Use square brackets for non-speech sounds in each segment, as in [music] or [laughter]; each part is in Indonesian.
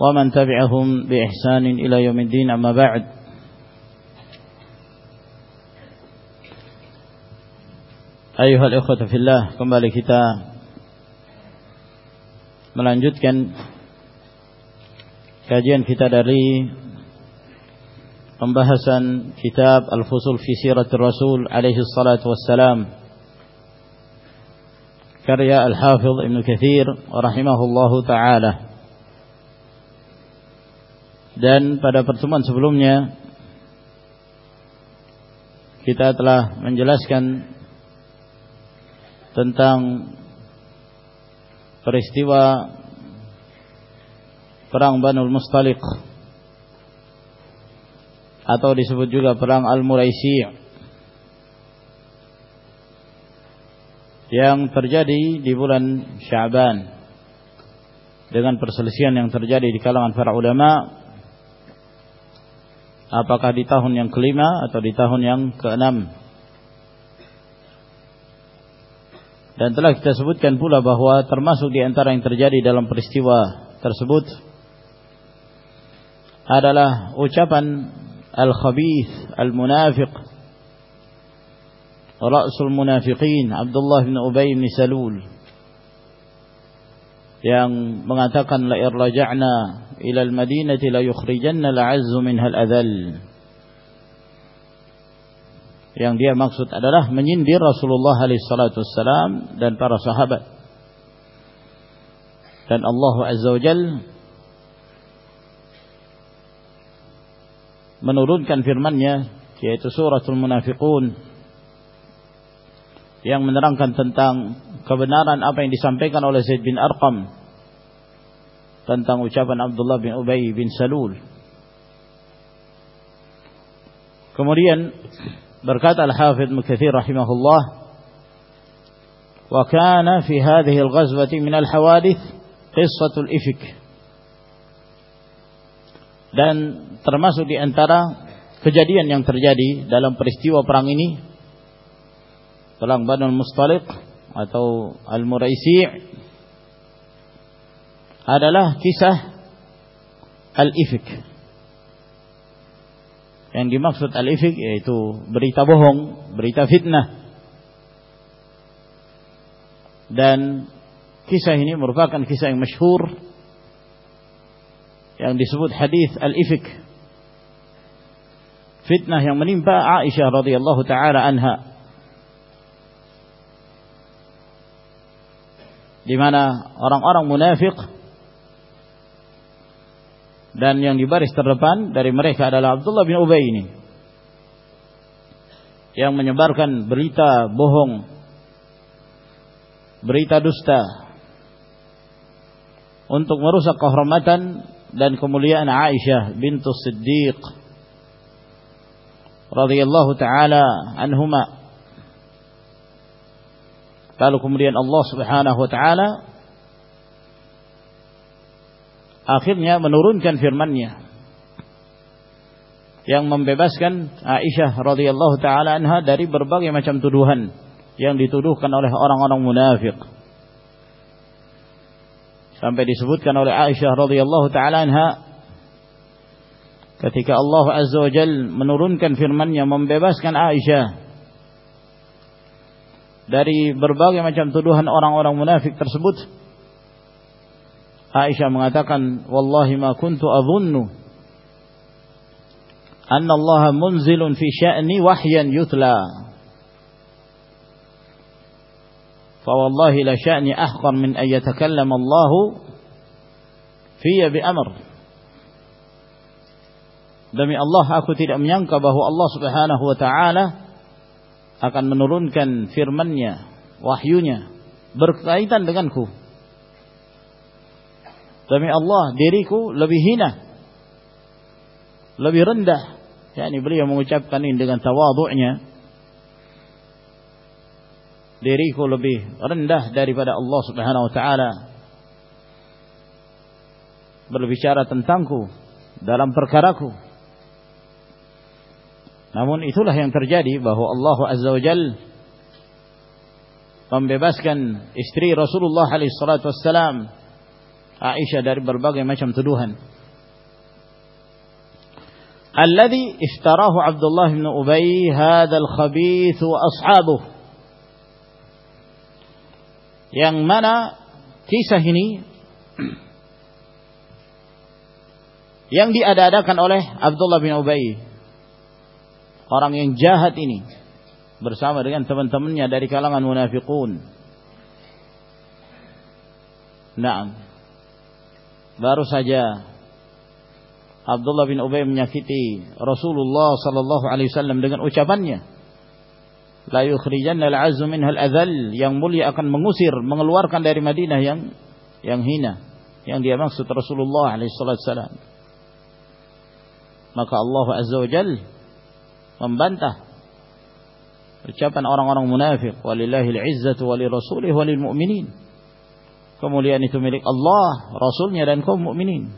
ومن تبعهم بإحسان إلى يوم الدين أما بعد أيها الإخوة في الله kembali kita melanjutkan kajian kita dari pembahasan kitab Al-Fusul fi Siratul Rasul alaihi salatu wassalam karya Al-Hafidh Ibn Kathir rahimahullahu taala Dan pada pertemuan sebelumnya kita telah menjelaskan tentang peristiwa perang Banul Mustaliq atau disebut juga perang Al-Muraisi yang terjadi di bulan Syaban. Dengan perselisihan yang terjadi di kalangan para ulama apakah di tahun yang kelima atau di tahun yang keenam. Dan telah kita sebutkan pula bahwa termasuk di antara yang terjadi dalam peristiwa tersebut adalah ucapan al-khabith al-munafiq Rasul munafiqin Abdullah bin Ubay bin Salul yang mengatakan la irja'na al-madinati la yukhrijanna al-'azzu minha al-adhall yang dia maksud adalah menyindir Rasulullah wassalam dan para sahabat. Dan Allah azza wajal menurunkan firman-Nya yaitu suratul munafiqun yang menerangkan tentang kebenaran apa yang disampaikan oleh Zaid bin Arqam tentang ucapan Abdullah bin Ubay bin Salul. Kemudian berkata Al-Hafidh Mukathir rahimahullah kana fi hadhihi al-ghazwati min al-hawadith qissatul ifk dan termasuk di antara kejadian yang terjadi dalam peristiwa perang ini perang Banul Mustaliq atau Al-Muraisi' adalah kisah al-ifk. Yang dimaksud al-ifk yaitu berita bohong, berita fitnah. Dan kisah ini merupakan kisah yang masyhur yang disebut hadis al-ifk. Fitnah yang menimpa Aisyah radhiyallahu taala anha di mana orang-orang munafik dan yang di baris terdepan dari mereka adalah Abdullah bin Ubay ini. Yang menyebarkan berita bohong berita dusta untuk merusak kehormatan dan kemuliaan Aisyah bintu Siddiq radhiyallahu taala anhuma. Lalu kemudian Allah Subhanahu wa taala akhirnya menurunkan firman-Nya yang membebaskan Aisyah radhiyallahu taala anha dari berbagai macam tuduhan yang dituduhkan oleh orang-orang munafik. Sampai disebutkan oleh Aisyah radhiyallahu taala anha ketika Allah Azza wa Jalla menurunkan firman-Nya membebaskan Aisyah dari berbagai macam tuduhan orang-orang munafik tersebut Aisyah mengatakan wallahi ma kuntu adhunnu anna Allah munzilun fi sya'ni wahyan yutla fa wallahi la sya'ni ahqar min an yatakallam Allah fiyya bi amr demi Allah aku tidak menyangka bahwa Allah Subhanahu wa taala akan menurunkan firman-Nya, wahyunya berkaitan denganku. Demi Allah, diriku lebih hina. Lebih rendah. Yakni beliau mengucapkan ini dengan tawadhu'nya. Diriku lebih rendah daripada Allah Subhanahu wa taala. Berbicara tentangku dalam perkaraku. Namun itulah yang terjadi bahwa Allah Azza wa Jal membebaskan istri Rasulullah alaihi salatu wassalam Aisyah dari berbagai macam tuduhan. Alladhi ishtarahu Abdullah bin Ubay hadzal khabith wa ashabuh. Yang mana kisah ini yang diadakan oleh Abdullah bin Ubay orang yang jahat ini bersama dengan teman-temannya dari kalangan munafiqun. Naam. Baru saja Abdullah bin Ubay menyakiti Rasulullah sallallahu alaihi wasallam dengan ucapannya. La yukhrijanna al-'azzu minha al-adhall yang mulia akan mengusir mengeluarkan dari Madinah yang yang hina yang dia maksud Rasulullah alaihi wasallam maka Allah azza wa jal membantah ucapan orang-orang munafik walillahi al-'izzatu wa lirasulihi wa kemuliaan itu milik Allah rasulnya dan kaum mukminin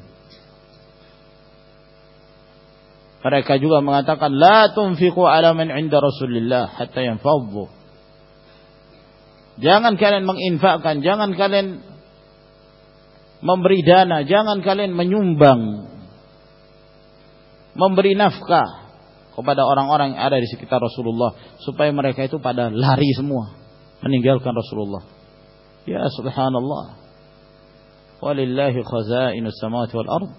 Mereka juga mengatakan la tunfiqu ala man 'inda Rasulillah hatta yanfadhu. Jangan kalian menginfakkan, jangan kalian memberi dana, jangan kalian menyumbang memberi nafkah kepada orang-orang yang ada di sekitar Rasulullah supaya mereka itu pada lari semua meninggalkan Rasulullah. Ya subhanallah. Walillahi khazainus samawati wal ardh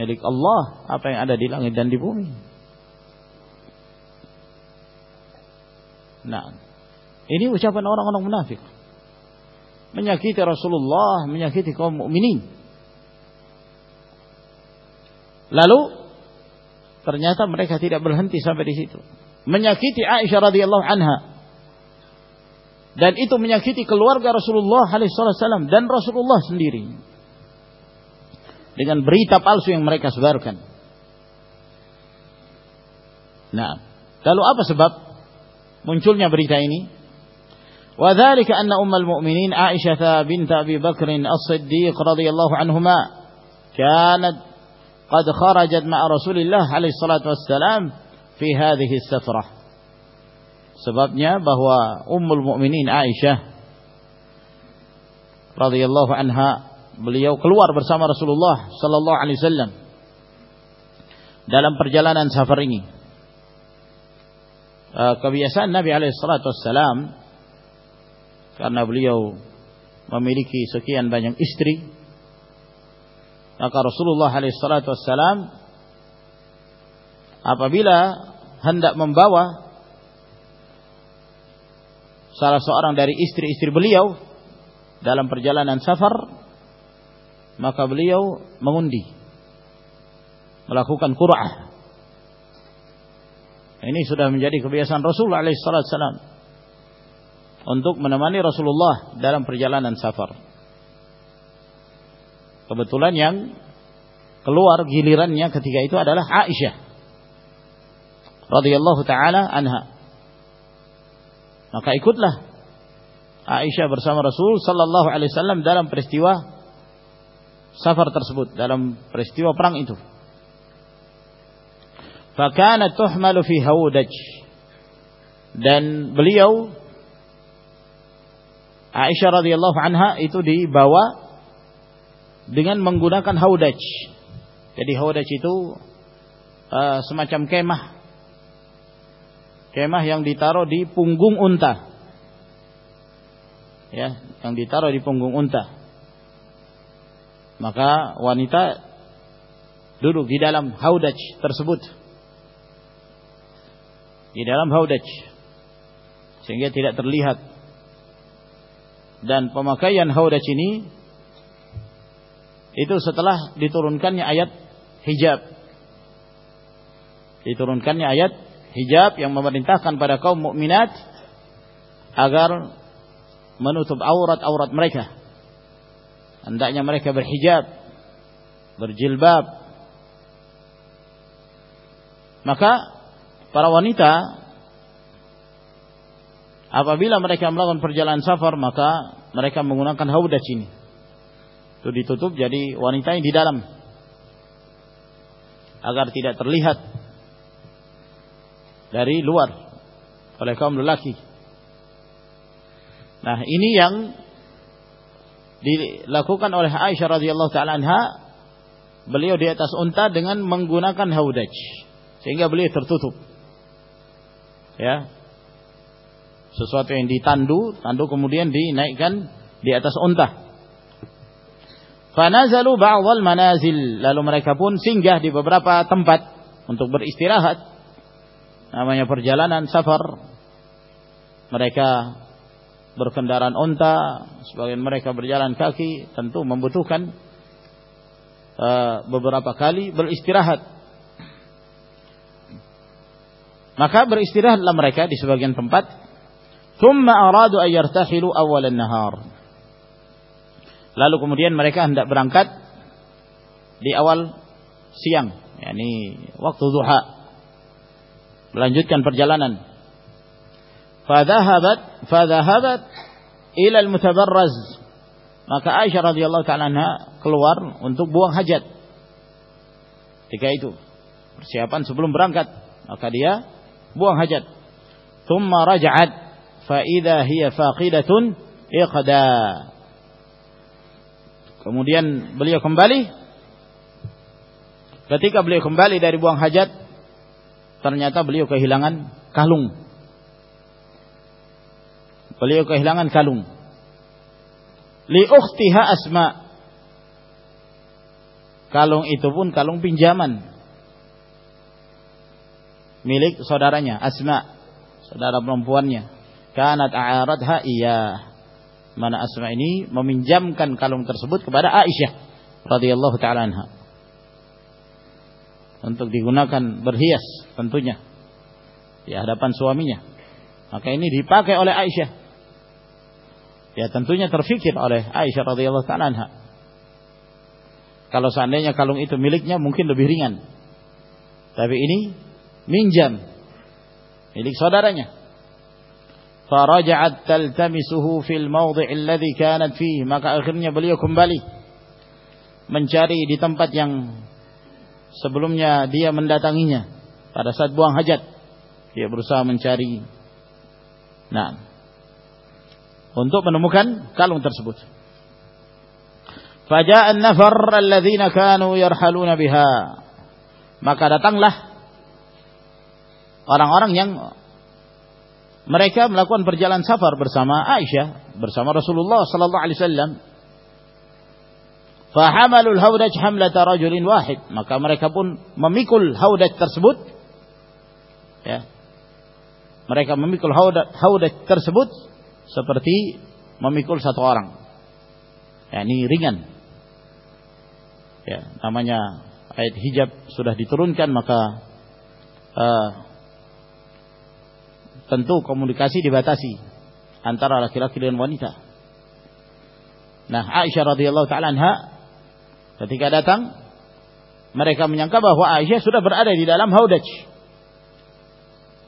milik Allah apa yang ada di langit dan di bumi. Nah, ini ucapan orang-orang munafik. Menyakiti Rasulullah, menyakiti kaum mukminin. Lalu ternyata mereka tidak berhenti sampai di situ. Menyakiti Aisyah radhiyallahu anha Dan itu menyakiti keluarga Rasulullah alaihi dan Rasulullah sendiri dengan berita palsu yang mereka sebarkan. Nah, lalu apa sebab munculnya berita ini? وذلك أن أم المؤمنين عائشة بنت أبي بكر الصديق رضي الله عنهما كانت قد خرجت مع رسول الله عليه الصلاة والسلام في هذه السفرة sebabnya bahwa Ummul Mukminin Aisyah radhiyallahu anha beliau keluar bersama Rasulullah sallallahu alaihi wasallam dalam perjalanan safar ini. Eh, kebiasaan Nabi alaihi salatu wasallam karena beliau memiliki sekian banyak istri maka Rasulullah alaihi salatu wasallam apabila hendak membawa salah seorang dari istri-istri beliau dalam perjalanan safar maka beliau mengundi melakukan qur'ah ini sudah menjadi kebiasaan Rasulullah alaihissalam untuk menemani Rasulullah dalam perjalanan safar. Kebetulan yang keluar gilirannya ketika itu adalah Aisyah radhiyallahu taala anha. Maka ikutlah Aisyah bersama Rasul sallallahu alaihi wasallam dalam peristiwa safar tersebut dalam peristiwa perang itu. Fakana tuhmalu fi haudaj dan beliau Aisyah radhiyallahu anha itu dibawa dengan menggunakan haudaj. Jadi haudaj itu uh, semacam kemah. Kemah yang ditaruh di punggung unta. Ya, yang ditaruh di punggung unta. Maka wanita duduk di dalam haudaj tersebut. Di dalam haudaj. Sehingga tidak terlihat. Dan pemakaian haudaj ini itu setelah diturunkannya ayat hijab. Diturunkannya ayat hijab yang memerintahkan pada kaum mukminat agar menutup aurat-aurat mereka hendaknya mereka berhijab, berjilbab. Maka para wanita apabila mereka melakukan perjalanan safar maka mereka menggunakan haudaj ini. Itu ditutup jadi wanita yang di dalam agar tidak terlihat dari luar oleh kaum lelaki. Nah, ini yang dilakukan oleh Aisyah radhiyallahu taala anha beliau di atas unta dengan menggunakan haudaj sehingga beliau tertutup. Ya. Sesuatu yang ditandu, tandu kemudian dinaikkan di atas unta. Fanazalu ba'dhal manazil, lalu mereka pun singgah di beberapa tempat untuk beristirahat. Namanya perjalanan safar. Mereka berkendaraan unta, sebagian mereka berjalan kaki, tentu membutuhkan uh, beberapa kali beristirahat. Maka beristirahatlah mereka di sebagian tempat. Thumma aradu an yartahilu awal nahar. Lalu kemudian mereka hendak berangkat di awal siang, yakni waktu duha. Melanjutkan perjalanan. Fadhahabat fadhahabat ila al-mutabarraz. Maka Aisyah radhiyallahu taala keluar untuk buang hajat. Ketika itu persiapan sebelum berangkat, maka dia buang hajat. Thumma raja'at fa idza hiya faqidatun iqda. Kemudian beliau kembali. Ketika beliau kembali dari buang hajat, ternyata beliau kehilangan kalung Beliau kehilangan kalung. Li ukhtiha Asma. Kalung itu pun kalung pinjaman. Milik saudaranya Asma, saudara perempuannya. Kanat a'aradha iya. Mana Asma ini meminjamkan kalung tersebut kepada Aisyah radhiyallahu taala anha. Untuk digunakan berhias tentunya di hadapan suaminya. Maka ini dipakai oleh Aisyah Ya tentunya terfikir oleh Aisyah radhiyallahu taala anha. Kalau seandainya kalung itu miliknya mungkin lebih ringan. Tapi ini minjam milik saudaranya. Faraja'at taltamisuhu fil mawdhi' alladhi kanat fihi, maka akhirnya beliau kembali mencari di tempat yang sebelumnya dia mendatanginya pada saat buang hajat. Dia berusaha mencari Nah, untuk menemukan kalung tersebut. Faja'an nafar alladzina kanu yarhaluna biha. Maka datanglah orang-orang yang mereka melakukan perjalanan safar bersama Aisyah, bersama Rasulullah sallallahu alaihi wasallam. Fahamalul haudaj hamlata rajulin wahid. Maka mereka pun memikul haudaj tersebut. Ya. Mereka memikul haudaj, tersebut seperti memikul satu orang. Ya, ini ringan. Ya, namanya ayat hijab sudah diturunkan maka uh, tentu komunikasi dibatasi antara laki-laki dan wanita. Nah, Aisyah radhiyallahu taala anha ketika datang mereka menyangka bahwa Aisyah sudah berada di dalam haudaj.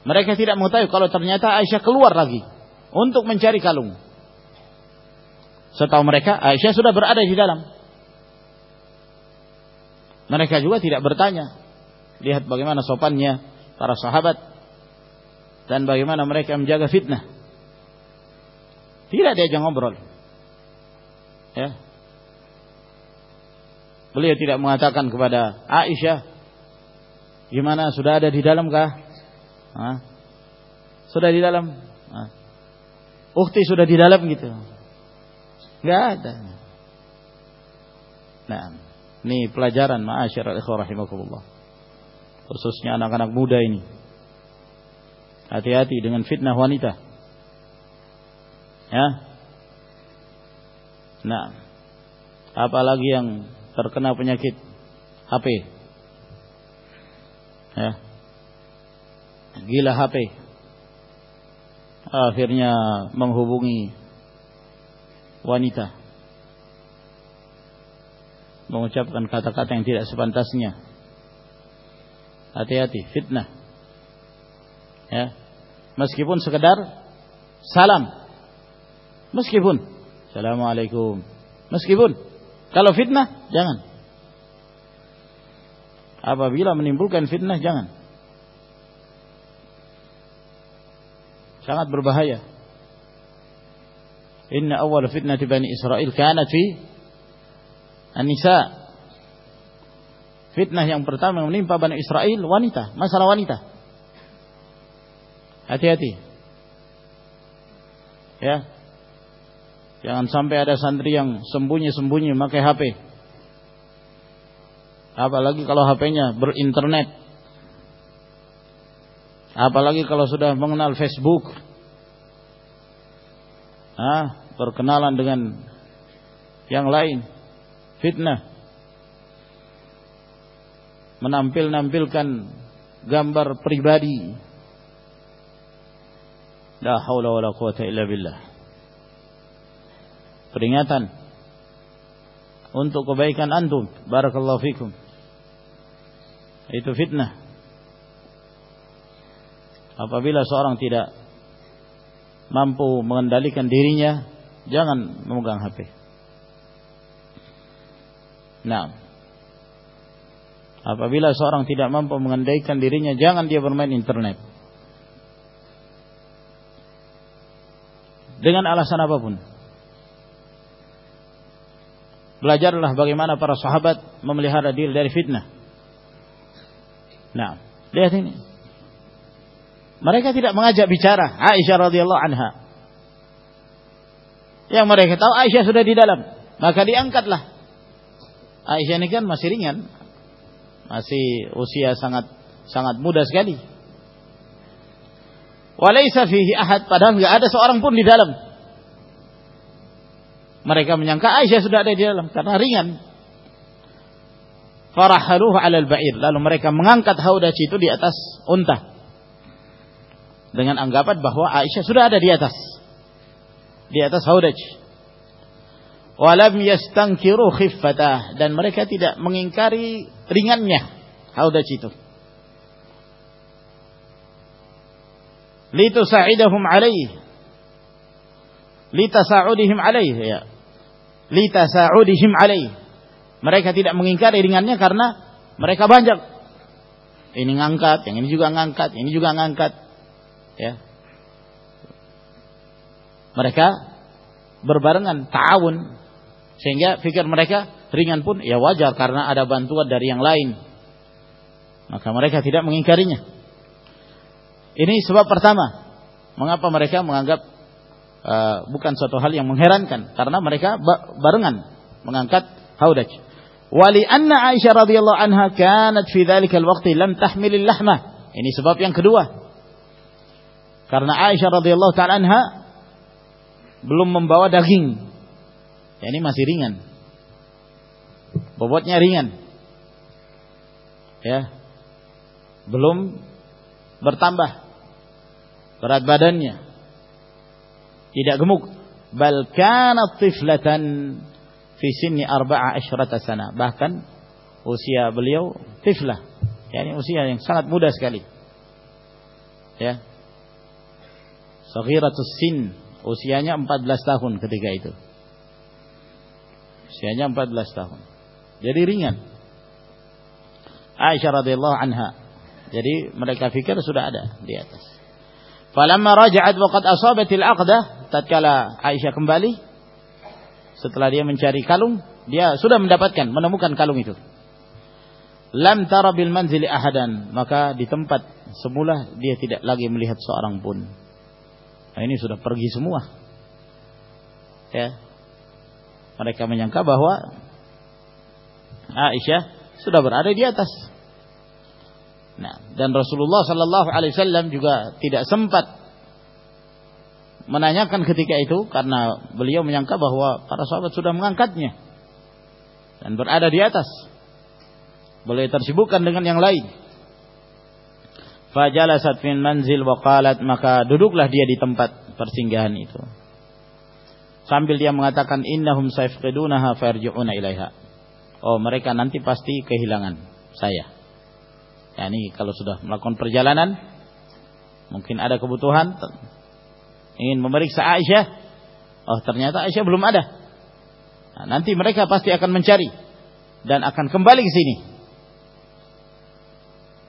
Mereka tidak mengetahui kalau ternyata Aisyah keluar lagi untuk mencari kalung. Setahu mereka Aisyah sudah berada di dalam. Mereka juga tidak bertanya. Lihat bagaimana sopannya para sahabat dan bagaimana mereka menjaga fitnah. Tidak diajak ngobrol. Ya. Beliau tidak mengatakan kepada Aisyah, gimana sudah ada di dalam kah? Hah? Sudah di dalam. Hah? Ukti sudah di dalam gitu. Enggak ada. Nah, ini pelajaran ikhwah rahimakumullah. Khususnya anak-anak muda ini. Hati-hati dengan fitnah wanita. Ya. Nah, apalagi yang terkena penyakit HP. Ya. Gila HP akhirnya menghubungi wanita mengucapkan kata-kata yang tidak sepantasnya Hati-hati, fitnah. Ya. Meskipun sekedar salam. Meskipun Assalamualaikum. Meskipun kalau fitnah jangan. Apabila menimbulkan fitnah jangan. Sangat berbahaya. Inna awal fitnah Bani Israel kanat fi An-Nisa. Fitnah yang pertama yang menimpa Bani Israel wanita, masalah wanita. Hati-hati. Ya. Jangan sampai ada santri yang sembunyi-sembunyi pakai HP. Apalagi kalau HP-nya berinternet. Apalagi kalau sudah mengenal Facebook. Ah, berkenalan dengan yang lain. Fitnah menampil-nampilkan gambar pribadi. La haula wala quwata illa billah. Peringatan untuk kebaikan antum. Barakallahu fikum. Itu fitnah. Apabila seorang tidak mampu mengendalikan dirinya, jangan memegang HP. Nah, Apabila seorang tidak mampu mengendalikan dirinya, jangan dia bermain internet. Dengan alasan apa pun. Belajarlah bagaimana para sahabat memelihara diri dari fitnah. Nah, lihat ini. Mereka tidak mengajak bicara Aisyah radhiyallahu anha. Yang mereka tahu Aisyah sudah di dalam, maka diangkatlah. Aisyah ini kan masih ringan, masih usia sangat sangat muda sekali. Walaysa fihi ahad padahal enggak ada seorang pun di dalam. Mereka menyangka Aisyah sudah ada di dalam karena ringan. Farahaluhu 'alal ba'ir. Lalu mereka mengangkat haudaj itu di atas unta. Dengan anggapan bahwa Aisyah sudah ada di atas. Di atas haudaj. Walam yastangkiru khiffatah dan mereka tidak mengingkari ringannya haudaj itu. Litusa'idahum alaih. Litasa'udihim alaih ya. Litasa'udihim alaih. Mereka tidak mengingkari ringannya karena mereka banyak. Ini ngangkat, yang ini juga ngangkat, ini juga ngangkat. Ya. Mereka berbarengan, ta'awun. Sehingga pikir mereka ringan pun ya wajar karena ada bantuan dari yang lain. Maka mereka tidak mengingkarinya. Ini sebab pertama. Mengapa mereka menganggap uh, bukan suatu hal yang mengherankan karena mereka barengan mengangkat haudaj. Wali anna Aisyah radhiyallahu anha kanat fi dzalika alwaqti lam tahmilil lahma. Ini sebab yang kedua. Karena Aisyah radhiyallahu taala anha belum membawa daging. Ya, ini masih ringan bobotnya ringan. Ya. Belum bertambah berat badannya. Tidak gemuk, bal kanat tiflatan fi sinni arba'a asyrata sana. Bahkan usia beliau tiflah. Yani usia yang sangat muda sekali. Ya. Saghiratus sin, usianya 14 tahun ketika itu. Usianya 14 tahun. Jadi ringan. Aisyah radhiyallahu anha. Jadi mereka fikir sudah ada di atas. Falamma raja'at wa qad asabatil aqdah, tatkala Aisyah kembali setelah dia mencari kalung, dia sudah mendapatkan, menemukan kalung itu. Lam tara bil manzili ahadan, maka di tempat semula dia tidak lagi melihat seorang pun. Nah, ini sudah pergi semua. Ya. Mereka menyangka bahwa Aisyah sudah berada di atas. Nah, dan Rasulullah Sallallahu Alaihi Wasallam juga tidak sempat menanyakan ketika itu karena beliau menyangka bahwa para sahabat sudah mengangkatnya dan berada di atas. Boleh tersibukkan dengan yang lain. Fajalasat min manzil wa qalat maka duduklah dia di tempat persinggahan itu. Sambil dia mengatakan innahum sayfqidunaha farji'una ilaiha oh mereka nanti pasti kehilangan saya. Ya, ini kalau sudah melakukan perjalanan, mungkin ada kebutuhan, ingin memeriksa Aisyah, oh ternyata Aisyah belum ada. Nah, nanti mereka pasti akan mencari dan akan kembali ke sini.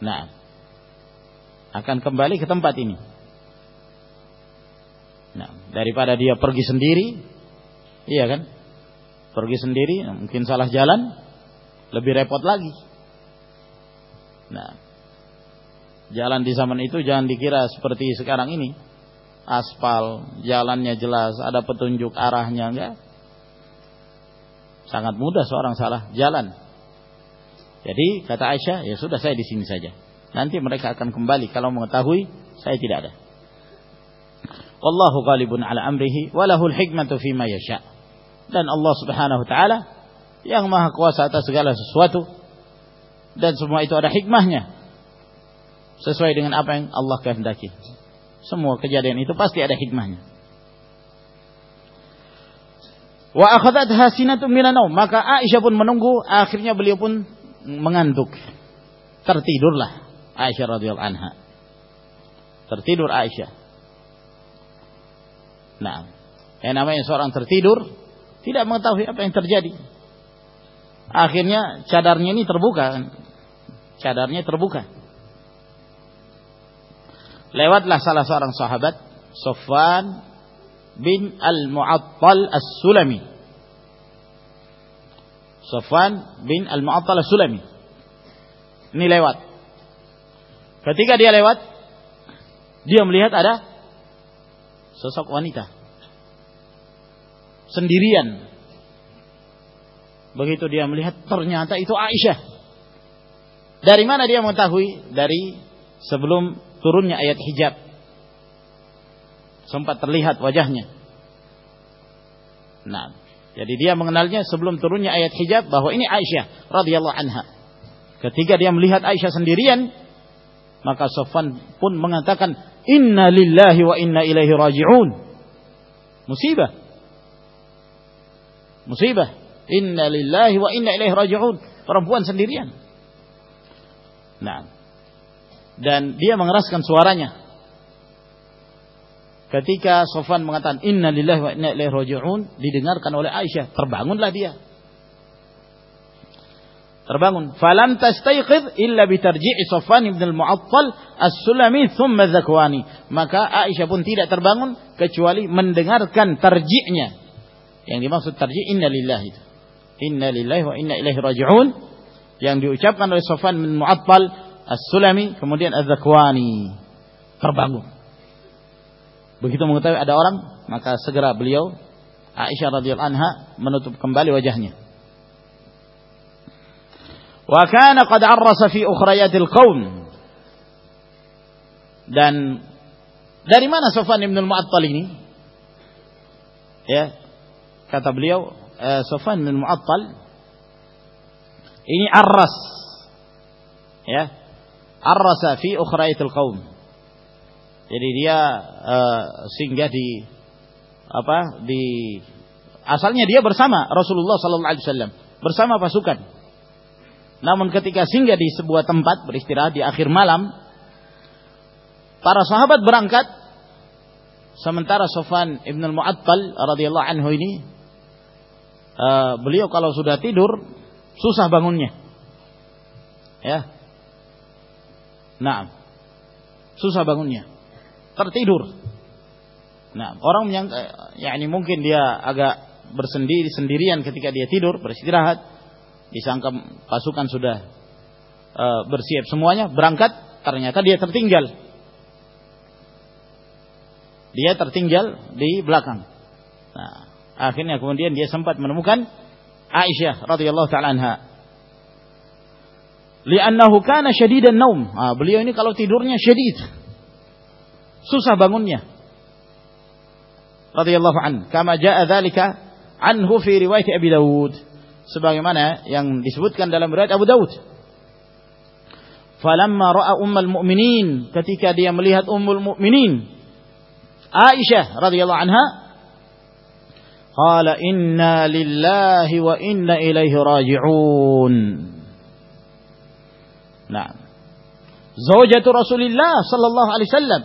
Nah, akan kembali ke tempat ini. Nah, daripada dia pergi sendiri, iya kan? Pergi sendiri, mungkin salah jalan, lebih repot lagi. Nah, jalan di zaman itu jangan dikira seperti sekarang ini. Aspal, jalannya jelas, ada petunjuk arahnya enggak? Sangat mudah seorang salah jalan. Jadi kata Aisyah, ya sudah saya di sini saja. Nanti mereka akan kembali kalau mengetahui saya tidak ada. Wallahu ghalibun ala amrihi walahul hikmatu fima yasha. Dan Allah Subhanahu wa taala yang maha kuasa atas segala sesuatu dan semua itu ada hikmahnya sesuai dengan apa yang Allah kehendaki. Semua kejadian itu pasti ada hikmahnya. Wa akhadat maka Aisyah pun menunggu, akhirnya beliau pun mengantuk. Tertidurlah Aisyah radhiyallahu anha. Tertidur Aisyah. Nah, yang namanya seorang tertidur tidak mengetahui apa yang terjadi. Akhirnya cadarnya ini terbuka cadarnya terbuka. Lewatlah salah seorang sahabat, Sofwan bin Al-Mu'attal As-Sulami. Sofwan bin Al-Mu'attal As-Sulami. Ini lewat. Ketika dia lewat, dia melihat ada sosok wanita. Sendirian. Begitu dia melihat ternyata itu Aisyah dari mana dia mengetahui? Dari sebelum turunnya ayat hijab. Sempat terlihat wajahnya. Nah, jadi dia mengenalnya sebelum turunnya ayat hijab bahwa ini Aisyah radhiyallahu anha. Ketika dia melihat Aisyah sendirian, maka Sofwan pun mengatakan, Inna lillahi wa inna ilaihi raji'un. Musibah. Musibah. Inna lillahi wa inna ilaihi raji'un. Perempuan sendirian. Nah. Dan dia mengeraskan suaranya. Ketika Sofan mengatakan inna lillahi wa inna ilaihi raji'un didengarkan oleh Aisyah, terbangunlah dia. Terbangun. Falam tastayqidh illa bitarji'i Sofan ibn al-Mu'attal as-Sulami thumma Zakwani. Maka Aisyah pun tidak terbangun kecuali mendengarkan tarji'nya. Yang dimaksud tarji' inna lillahi. Inna lillahi wa inna ilaihi raji'un yang diucapkan oleh Sofan bin Mu'attal As-Sulami kemudian Az-Zakwani terbangun. Begitu mengetahui ada orang, maka segera beliau Aisyah radhiyallahu anha menutup kembali wajahnya. Wa kana qad arrasa fi ukhrayatil qaum. Dan dari mana Sofan bin Mu'attal ini? Ya, kata beliau, eh, Sofan bin Mu'attal ini arras. Ya. Arrasa fi ukhraitil qaum. Jadi dia uh, singgah di apa? di asalnya dia bersama Rasulullah sallallahu alaihi wasallam, bersama pasukan. Namun ketika singgah di sebuah tempat beristirahat di akhir malam, para sahabat berangkat sementara Sofan ibn al-Mu'attal radhiyallahu anhu ini uh, beliau kalau sudah tidur susah bangunnya. Ya. Nah, susah bangunnya. Tertidur. Nah, orang menyangka ya ini mungkin dia agak bersendiri sendirian ketika dia tidur, beristirahat. Disangka pasukan sudah uh, bersiap semuanya, berangkat, ternyata dia tertinggal. Dia tertinggal di belakang. Nah, akhirnya kemudian dia sempat menemukan Aisyah radhiyallahu taala anha. Li'annahu kana syadidan naum. Ah, beliau ini kalau tidurnya syadid. Susah bangunnya. Radhiyallahu an. Kama jaa dzalika anhu fi riwayat Abi Dawud. Sebagaimana yang disebutkan dalam riwayat Abu Dawud. Falamma ra'a ummul mu'minin ketika dia melihat ummul mu'minin Aisyah radhiyallahu anha Qala inna lillahi wa inna ilaihi raji'un. Nah, Zawjatu Rasulullah sallallahu alaihi wasallam.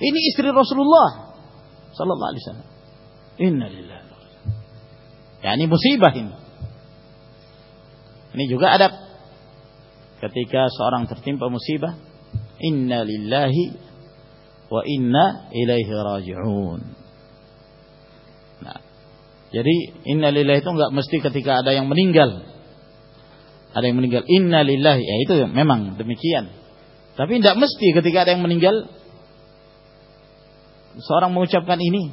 Ini istri Rasulullah sallallahu alaihi wasallam. Inna lillahi Ya ini musibah ini. Ini juga adab ketika seorang tertimpa musibah, inna lillahi wa inna ilaihi raji'un. Jadi inna lillahi itu enggak mesti ketika ada yang meninggal. Ada yang meninggal inna lillahi, ya itu memang demikian. Tapi tidak mesti ketika ada yang meninggal seorang mengucapkan ini.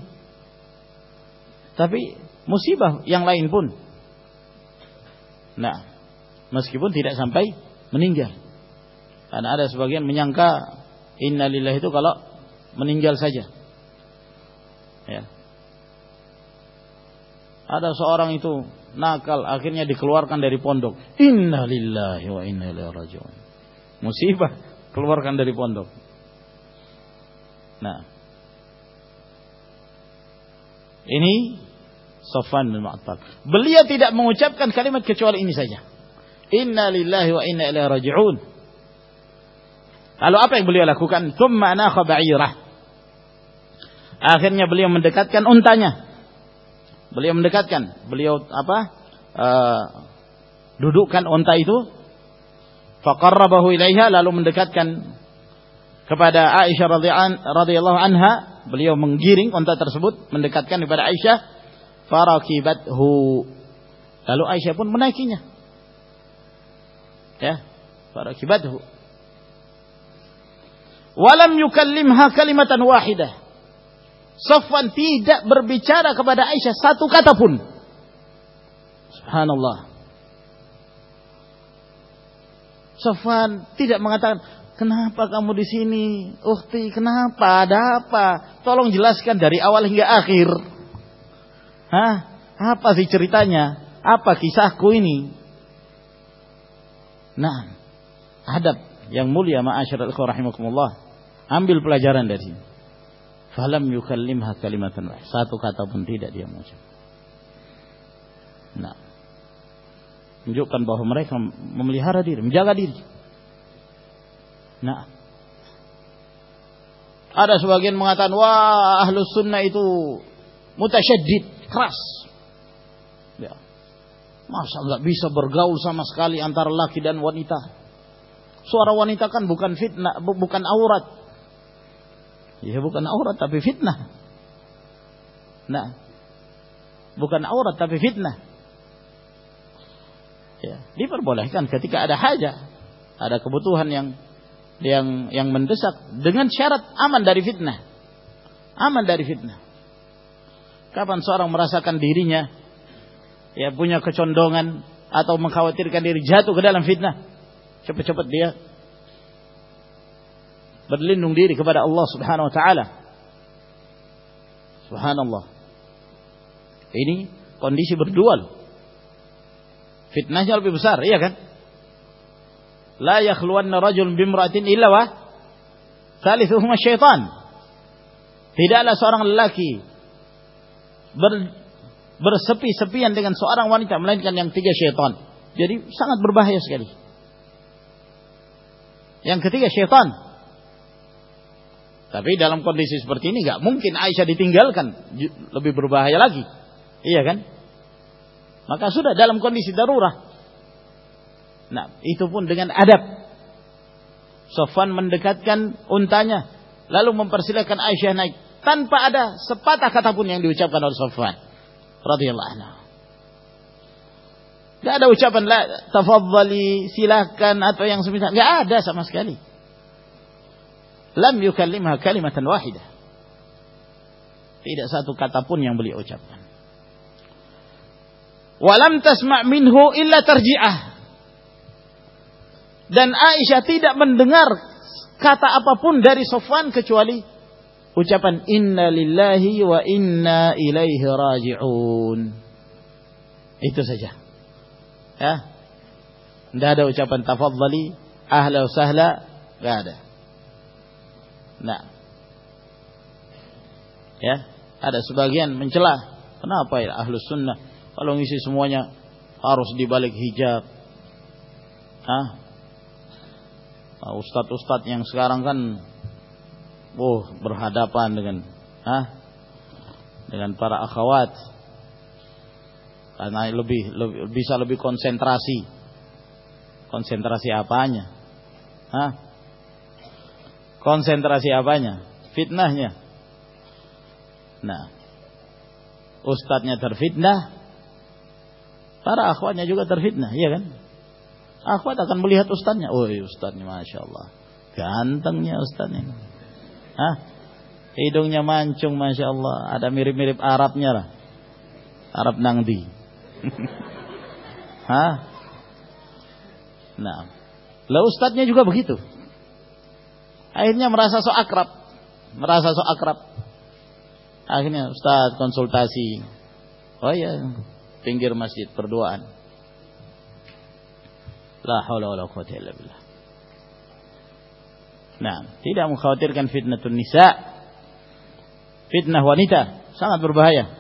Tapi musibah yang lain pun. Nah, meskipun tidak sampai meninggal. Karena ada sebagian menyangka innalillah itu kalau meninggal saja. Ya. Ada seorang itu nakal akhirnya dikeluarkan dari pondok. Innalillahi wa inna ilaihi rajiun. Musibah keluarkan dari pondok. Nah. Ini Sofan bin Mu'attal. Beliau tidak mengucapkan kalimat kecuali ini saja. Inna lillahi wa inna ilaihi raji'un. Lalu apa yang beliau lakukan? Thumma nakha ba'irah. Akhirnya beliau mendekatkan untanya. Beliau mendekatkan, beliau apa? Uh, dudukkan unta itu. Faqarrabahu ilaiha lalu mendekatkan kepada Aisyah radhiyallahu anha, beliau menggiring unta tersebut mendekatkan kepada Aisyah farakibathu. Lalu Aisyah pun menaikinya. Ya, farakibathu. Walam yukallimha kalimatan wahidah. Safwan tidak berbicara kepada Aisyah satu kata pun. Subhanallah. Safwan tidak mengatakan, "Kenapa kamu di sini? Ukti, kenapa? Ada apa? Tolong jelaskan dari awal hingga akhir." Hah? Apa sih ceritanya? Apa kisahku ini? Nah, adab yang mulia ma'asyiral rahimakumullah. Ambil pelajaran dari sini. Falam yukallimha kalimatan wahid. Satu kata pun tidak dia mengucap. Nah, menunjukkan bahwa mereka memelihara diri, menjaga diri. Nah, ada sebagian mengatakan, wah ahlus sunnah itu mutasyaddid keras. Ya. Masa nggak bisa bergaul sama sekali antara laki dan wanita? Suara wanita kan bukan fitnah, bukan aurat. Ya bukan aurat tapi fitnah. Nah, bukan aurat tapi fitnah. Ya, diperbolehkan ketika ada hajat, ada kebutuhan yang yang yang mendesak dengan syarat aman dari fitnah. Aman dari fitnah. Kapan seorang merasakan dirinya ya punya kecondongan atau mengkhawatirkan diri jatuh ke dalam fitnah? Cepat-cepat dia berlindung diri kepada Allah Subhanahu wa taala. Subhanallah. Ini kondisi berdual. Fitnahnya lebih besar, iya kan? La yakhluwanna rajul bimra'atin illa wa thalithuhuma syaitan. Tidaklah seorang lelaki ber, bersepi-sepian dengan seorang wanita melainkan yang tiga syaitan. Jadi sangat berbahaya sekali. Yang ketiga syaitan. Tapi dalam kondisi seperti ini nggak mungkin Aisyah ditinggalkan lebih berbahaya lagi. Iya kan? Maka sudah dalam kondisi darurat. Nah, itu pun dengan adab. Sofwan mendekatkan untanya lalu mempersilakan Aisyah naik tanpa ada sepatah kata pun yang diucapkan oleh Safwan radhiyallahu anhu. Gak ada ucapan la tafadhali silakan atau yang semisal. Gak ada sama sekali. Lam yukallimha kalimatan wahidah. Tidak satu kata pun yang beliau ucapkan. Walam tasma' minhu illa tarji'ah. Dan Aisyah tidak mendengar kata apa pun dari Sofwan kecuali ucapan inna lillahi wa inna ilaihi raji'un. Itu saja. Ya. Tidak ada ucapan tafadhali, ahla sahla, tidak ada. Nah. Ya, ada sebagian mencela. Kenapa ya ahlus sunnah kalau ngisi semuanya harus dibalik hijab? Hah? Nah, ustadz-ustadz yang sekarang kan oh berhadapan dengan ah dengan para akhwat karena lebih, lebih bisa lebih konsentrasi konsentrasi apanya Hah? Konsentrasi apanya fitnahnya nah ustadznya terfitnah para akhwatnya juga terfitnah iya kan Akhwat akan melihat ustaznya. Oh, ustaznya Masya Allah. Gantengnya ustaznya. Hah? Hidungnya mancung Masya Allah. Ada mirip-mirip Arabnya lah. Arab Nangdi. [laughs] Hah? Nah. Lah ustaznya juga begitu. Akhirnya merasa so akrab. Merasa so akrab. Akhirnya ustaz konsultasi. Oh iya, pinggir masjid berduaan. La haula wala illa billah. Nah, tidak mengkhawatirkan fitnatun nisa. Fitnah wanita sangat berbahaya.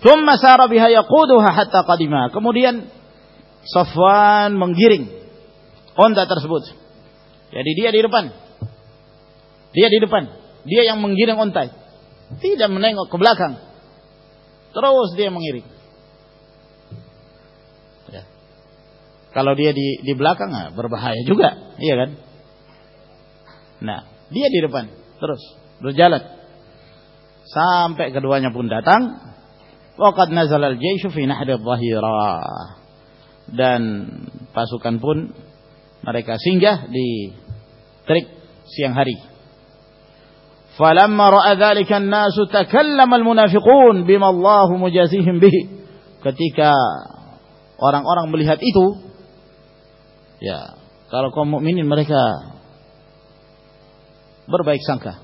Thumma sara biha yaquduha hatta qadima. Kemudian Safwan menggiring onta tersebut. Jadi dia di depan. Dia di depan. Dia yang menggiring onta. Tidak menengok ke belakang. Terus dia mengiring. Kalau dia di di belakang nah, berbahaya juga, iya kan? Nah, dia di depan terus berjalan sampai keduanya pun datang. Waqad nazal al-jaishu fi nahri dhahira. Dan pasukan pun mereka singgah di terik siang hari. Falamma ra'a dzalika an-nasu takallama al-munafiqun bima Allah mujazihim bihi. Ketika orang-orang melihat itu, Ya, kalau kaum mukminin mereka berbaik sangka.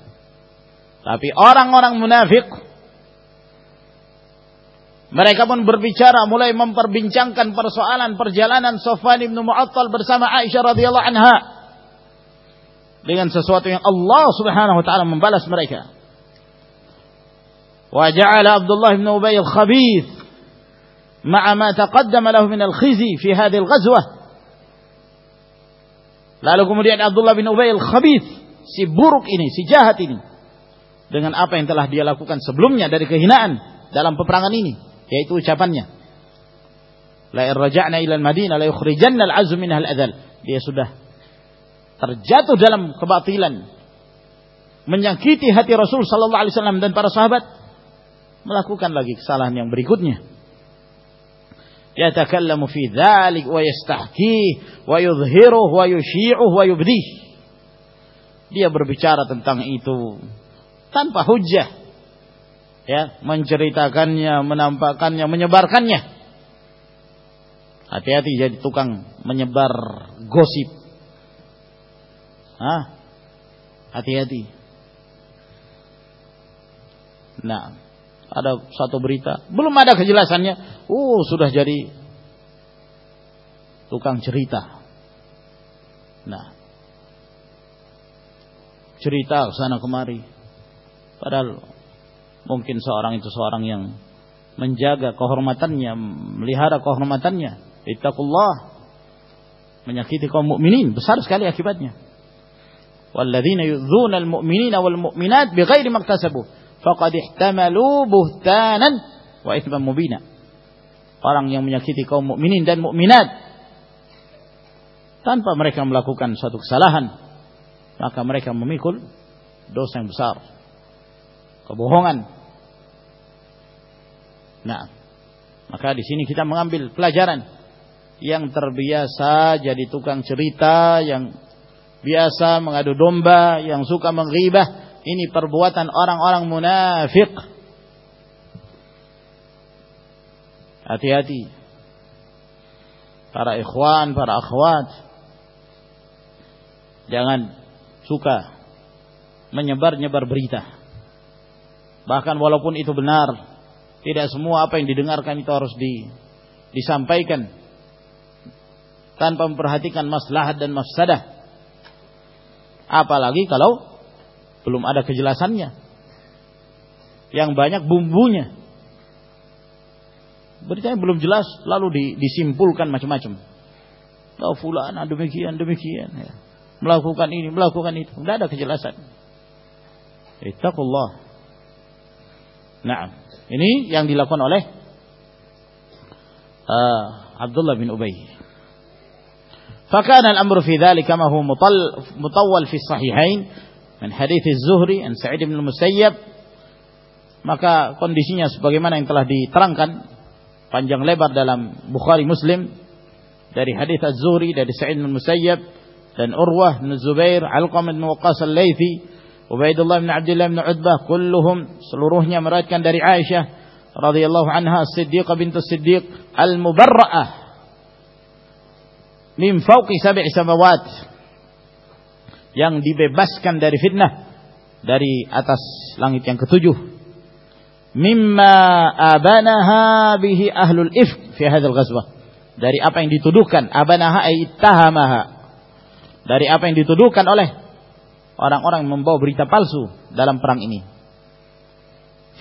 Tapi orang-orang munafik mereka pun berbicara mulai memperbincangkan persoalan perjalanan Sofwan bin Mu'attal bersama Aisyah radhiyallahu anha dengan sesuatu yang Allah Subhanahu wa taala membalas mereka. Wa ja'ala Abdullah bin Ubay al-khabith ma'a ma taqaddama lahu min al-khizi fi hadhihi al-ghazwah Lalu kemudian Abdullah bin Ubay al-Khabith, si buruk ini, si jahat ini. Dengan apa yang telah dia lakukan sebelumnya dari kehinaan dalam peperangan ini. Yaitu ucapannya. La irraja'na ila al-Madinah la yukhrijanna al-azm minha al-adhal. Dia sudah terjatuh dalam kebatilan. Menyakiti hati Rasul sallallahu alaihi wasallam dan para sahabat. Melakukan lagi kesalahan yang berikutnya yatakallamu fi dzalik wa yastahkih wa yudhiruh wa yushi'uh wa yubdih. Dia berbicara tentang itu tanpa hujah. Ya, menceritakannya, menampakkannya, menyebarkannya. Hati-hati jadi tukang menyebar gosip. Hah? Hati-hati. Nah, ada satu berita, belum ada kejelasannya, uh sudah jadi tukang cerita. Nah, cerita sana kemari. Padahal mungkin seorang itu seorang yang menjaga kehormatannya, melihara kehormatannya. Ittaqullah. Menyakiti kaum mukminin besar sekali akibatnya. Walladzina yu'dzuna al-mu'minina wal mu'minat bighairi maktasabu faqad ihtamalu buhtanan wa itsman mubina. Orang yang menyakiti kaum mukminin dan mukminat tanpa mereka melakukan suatu kesalahan, maka mereka memikul dosa yang besar. Kebohongan. Nah, maka di sini kita mengambil pelajaran yang terbiasa jadi tukang cerita, yang biasa mengadu domba, yang suka menggibah, ini perbuatan orang-orang munafik. Hati-hati. Para ikhwan, para akhwat. Jangan suka menyebar-nyebar berita. Bahkan walaupun itu benar, tidak semua apa yang didengarkan itu harus di, disampaikan tanpa memperhatikan maslahat dan mafsadah. Apalagi kalau belum ada kejelasannya. Yang banyak bumbunya. Beritanya belum jelas lalu disimpulkan macam-macam. bahwa fulan demikian demikian ya. melakukan ini melakukan itu tidak ada kejelasan ittaqullah nah ini yang dilakukan oleh uh, Abdullah bin Ubay فكان الأمر في ذلك كما هو مطول في الصحيحين من حديث الزهري عن سعيد بن المسيب maka kondisinya sebagaimana yang telah diterangkan panjang lebar dalam Bukhari Muslim dari hadis Az-Zuhri dari Sa'id bin Musayyab dan Urwah bin Zubair, Alqamah bin Waqqas Al-Laitsi, Ubaidullah bin Abdullah bin Utbah, kulluhum seluruhnya meriwayatkan dari Aisyah radhiyallahu anha Siddiqah bintu Siddiq al-mubarra'ah min fawqi sab'i samawat yang dibebaskan dari fitnah dari atas langit yang ketujuh. Mimma abanaha bihi ahlul ifk fi hadzal ghazwah dari apa yang dituduhkan abanaha ay tahamaha dari apa yang dituduhkan oleh orang-orang membawa berita palsu dalam perang ini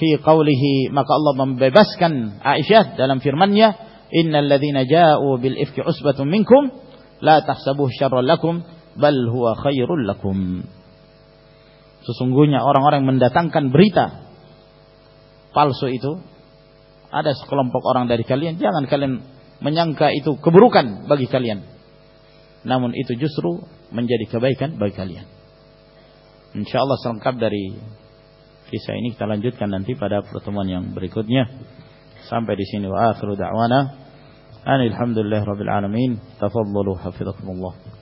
fi qawlihi maka Allah membebaskan Aisyah dalam firman-Nya innal ladzina ja'u bil ifki usbatun minkum la tahsabuhu syarran lakum bal huwa khairul lakum sesungguhnya orang-orang mendatangkan berita palsu itu ada sekelompok orang dari kalian jangan kalian menyangka itu keburukan bagi kalian. Namun itu justru menjadi kebaikan bagi kalian. Insyaallah selengkap dari kisah ini kita lanjutkan nanti pada pertemuan yang berikutnya. Sampai di sini wa akhiru da'wana. Alhamdulillah rabbil alamin. Tafadhalu hafizakumullah.